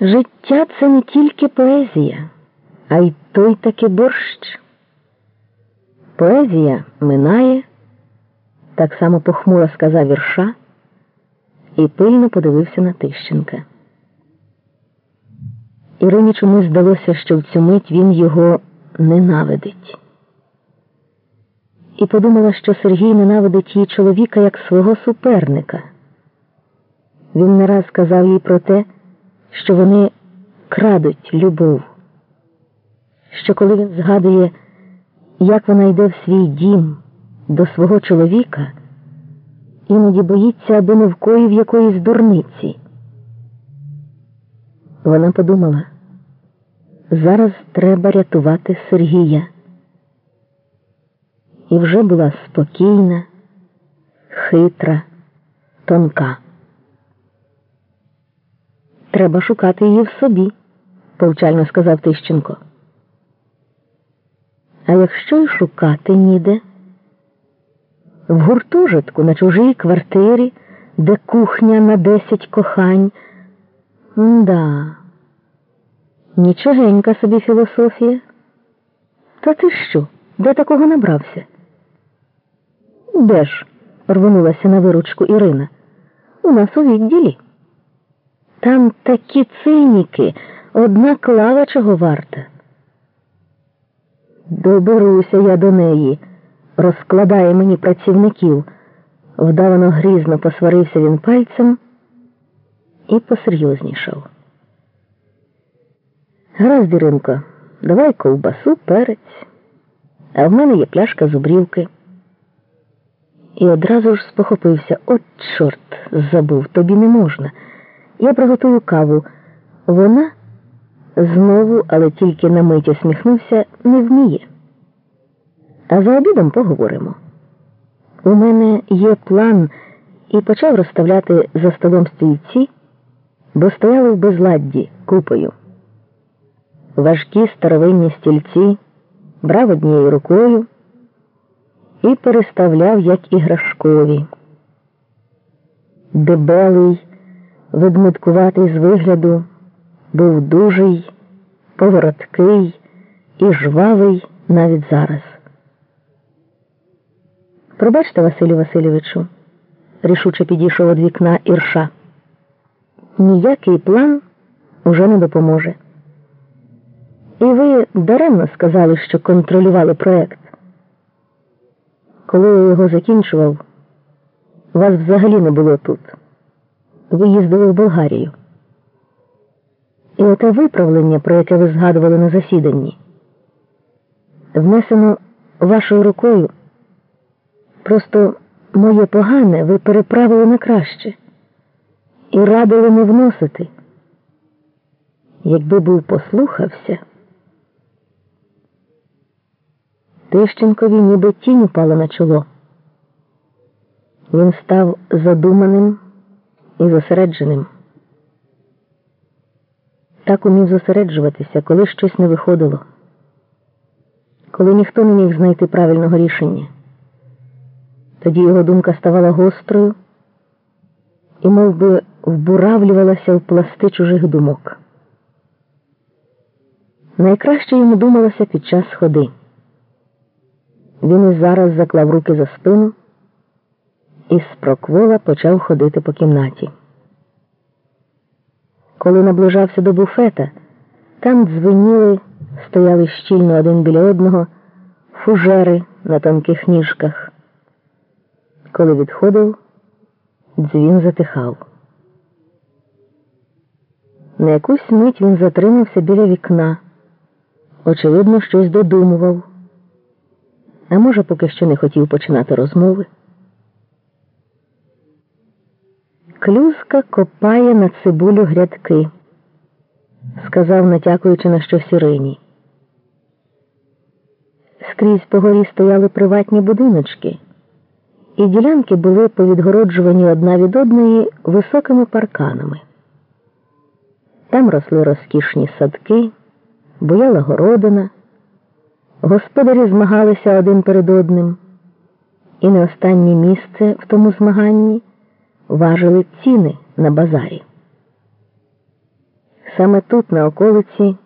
Життя це не тільки поезія, а й той таки борщ. Поезія минає, так само похмуро сказав вірша і пильно подивився на Тищенка. Ірині чомусь здалося, що в цю мить він його ненавидить. І подумала, що Сергій ненавидить її чоловіка як свого суперника. Він не раз сказав їй про те, що вони крадуть любов, що коли він згадує, як вона йде в свій дім до свого чоловіка, іноді боїться, аби не вкоїв якоїсь дурниці. Вона подумала, зараз треба рятувати Сергія. І вже була спокійна, хитра, тонка. Треба шукати її в собі, повчально сказав Тищенко. А якщо й шукати ніде, в гуртожитку на чужій квартирі, де кухня на десять кохань. Да, нічогенька собі філософія. Та ти що? Де такого набрався? Де ж? рвонулася на виручку Ірина. У нас у відділі. Там такі циніки, одна клава чого варта. Доберуся я до неї, розкладає мені працівників. Вдавано грізно посварився він пальцем і посерйознішав. Гаразд, Іринко, давай ковбасу, перець, а в мене є пляшка зубрівки. І одразу ж спохопився. От, чорт, забув, тобі не можна. Я приготую каву. Вона знову, але тільки на мить усміхнувся, не вміє. А за обідом поговоримо. У мене є план і почав розставляти за столом стільці, бо стояли в безладді купою. Важкі старовинні стільці брав однією рукою і переставляв як іграшкові. Дебелий, ведмиткуватий з вигляду, був дужий, повороткий і жвавий навіть зараз. Пробачте, Василю Васильовичу, рішуче підійшов від вікна Ірша. Ніякий план уже не допоможе. І ви даремно сказали, що контролювали проект. Коли я його закінчував, вас взагалі не було тут. Ви їздили в Болгарію. І оте виправлення, про яке ви згадували на засіданні, внесено вашою рукою. Просто моє погане ви переправили на краще і радили не вносити. Якби був послухався, Тищенкові ніби тінь упала на чоло. Він став задуманим і зосередженим. Так умів зосереджуватися, коли щось не виходило, коли ніхто не міг знайти правильного рішення. Тоді його думка ставала гострою і мов би, вбуравлювалася в пласти чужих думок. Найкраще йому думалося під час ходи. Він і зараз заклав руки за спину і з проквола почав ходити по кімнаті. Коли наближався до буфета, там дзвеніли, стояли щільно один біля одного, фужери на тонких ніжках. Коли відходив, дзвін затихав. На якусь мить він затримався біля вікна, очевидно, щось додумував, а може, поки що не хотів починати розмови. Клюзка копає на цибулю грядки, сказав, натякуючи на щось Ірині. Скрізь по горі стояли приватні будиночки і ділянки були повідгороджувані одна від одної високими парканами. Там росли розкішні садки, бояла городина, господарі змагалися один перед одним, і не останнє місце в тому змаганні важили ціни на базарі. Саме тут, на околиці,